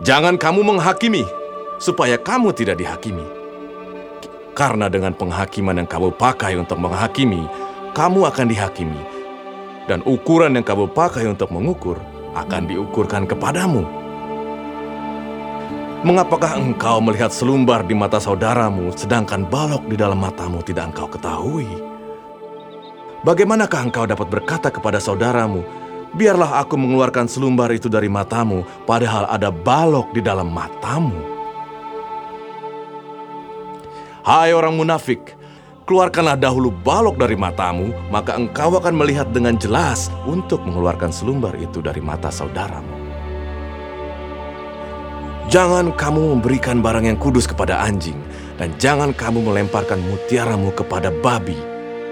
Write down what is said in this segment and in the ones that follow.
Jangan kamu menghakimi, supaya kamu tidak dihakimi. Karena dengan penghakiman yang kamu pakai untuk menghakimi, kamu akan dihakimi. Dan ukuran yang kamu pakai untuk mengukur akan diukurkan kepadamu. Mengapakah engkau melihat selumbar di mata saudaramu, sedangkan balok di dalam matamu tidak engkau ketahui? Bagaimanakah engkau dapat berkata kepada saudaramu, Biarlah aku mengeluarkan selumbar itu dari matamu, padahal ada balok di dalam matamu? Hai orang munafik, keluarkanlah dahulu balok dari matamu, maka engkau akan melihat dengan jelas untuk mengeluarkan selumbar itu dari mata saudaramu. Jangan kamu memberikan barang yang kudus kepada anjing, dan jangan kamu melemparkan mutiaramu kepada babi,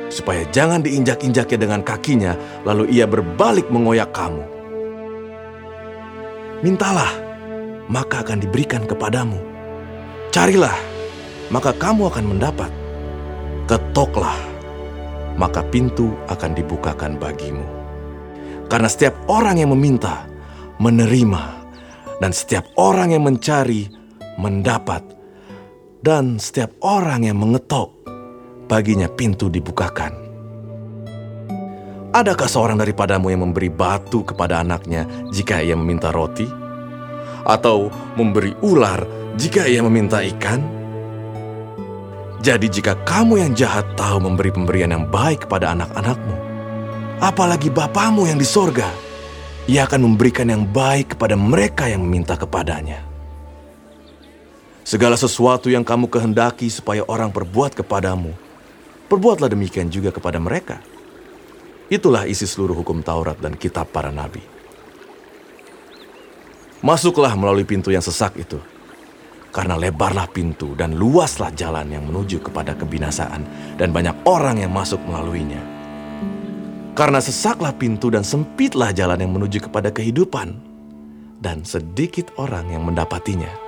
supaya jangan diinjak-injaknya dengan kakinya, lalu ia berbalik mengoyak kamu. Mintalah, maka akan diberikan kepadamu. Carilah, maka kamu akan mendapat. Ketoklah, maka pintu akan dibukakan bagimu. Karena setiap orang yang meminta, menerima, dan setiap orang yang mencari mendapat, dan setiap orang yang mengetok baginya pintu dibukakan. Adakah seorang daripadamu yang memberi batu kepada anaknya jika ia meminta roti, atau memberi ular jika ia meminta ikan? Jadi, jika kamu yang jahat tahu memberi pemberian yang baik kepada anak-anakmu, apalagi Bapamu yang di sorga ia akan memberikan yang baik kepada mereka yang meminta kepadanya. Segala sesuatu yang kamu kehendaki supaya orang perbuat kepadamu, perbuatlah demikian juga kepada mereka. Itulah isi seluruh hukum Taurat dan kitab para nabi. Masuklah melalui pintu yang sesak itu, karena lebarlah pintu dan luaslah jalan yang menuju kepada kebinasaan, dan banyak orang yang masuk melaluinya. Karena sesaklah pintu dan sempitlah jalan yang menuju kepada kehidupan, dan sedikit orang yang mendapatinya.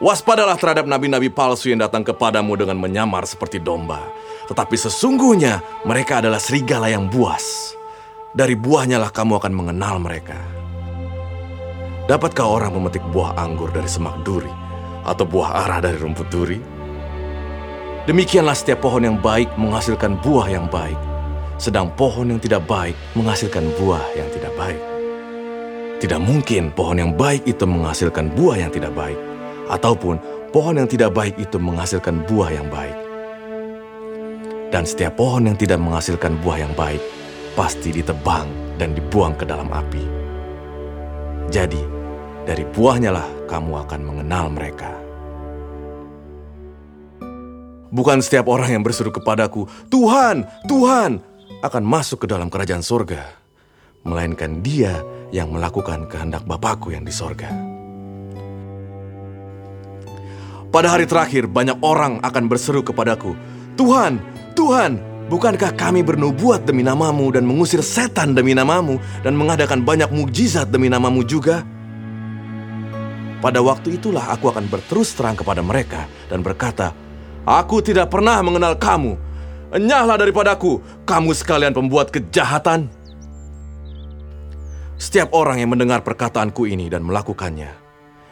Waspadalah terhadap nabi-nabi palsu yang datang kepadamu dengan menyamar seperti domba, tetapi sesungguhnya mereka adalah serigala yang buas. Dari buahnya lah kamu akan mengenal mereka. Dapatkah orang memetik buah anggur dari semak duri, atau buah arah dari rumput duri? Demikianlah setiap pohon yang baik menghasilkan buah yang baik, sedang pohon yang tidak baik menghasilkan buah yang tidak baik. Tidak mungkin pohon yang baik itu menghasilkan buah yang tidak baik, ataupun pohon yang tidak baik itu menghasilkan buah yang baik. Dan setiap pohon yang tidak menghasilkan buah yang baik pasti ditebang dan dibuang ke dalam api. Jadi, dari buahnya lah kamu akan mengenal mereka. Bukan setiap orang yang berseru kepadaku, Tuhan, Tuhan, akan masuk ke dalam kerajaan sorga, melainkan dia yang melakukan kehendak Bapakku yang di sorga. Pada hari terakhir, banyak orang akan berseru kepadaku, Tuhan, Tuhan, bukankah kami bernubuat demi namamu dan mengusir setan demi namamu dan mengadakan banyak mukjizat demi namamu juga? Pada waktu itulah aku akan berterus terang kepada mereka dan berkata, Aku tidak pernah mengenal kamu. Enyahlah daripadaku, kamu sekalian pembuat kejahatan. Setiap orang yang mendengar perkataanku ini dan melakukannya,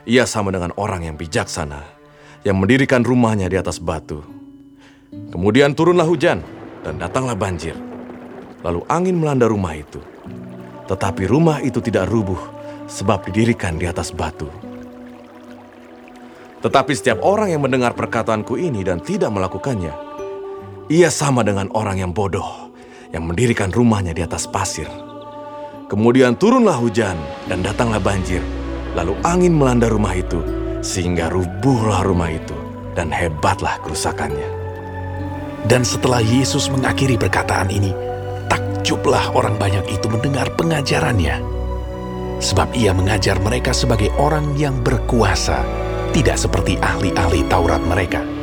ia sama dengan orang yang bijaksana, yang mendirikan rumahnya di atas batu. Kemudian turunlah hujan, dan datanglah banjir. Lalu angin melanda rumah itu. Tetapi rumah itu tidak rubuh, sebab didirikan di atas batu. Tetapi setiap orang yang mendengar perkataanku ini dan tidak melakukannya, ia sama dengan orang yang bodoh, yang mendirikan rumahnya di atas pasir. Kemudian turunlah hujan dan datanglah banjir, lalu angin melanda rumah itu, sehingga rubuhlah rumah itu, dan hebatlah kerusakannya. Dan setelah Yesus mengakhiri perkataan ini, takjublah orang banyak itu mendengar pengajarannya. Sebab ia mengajar mereka sebagai orang yang berkuasa, tidak seperti ahli-ahli Taurat mereka.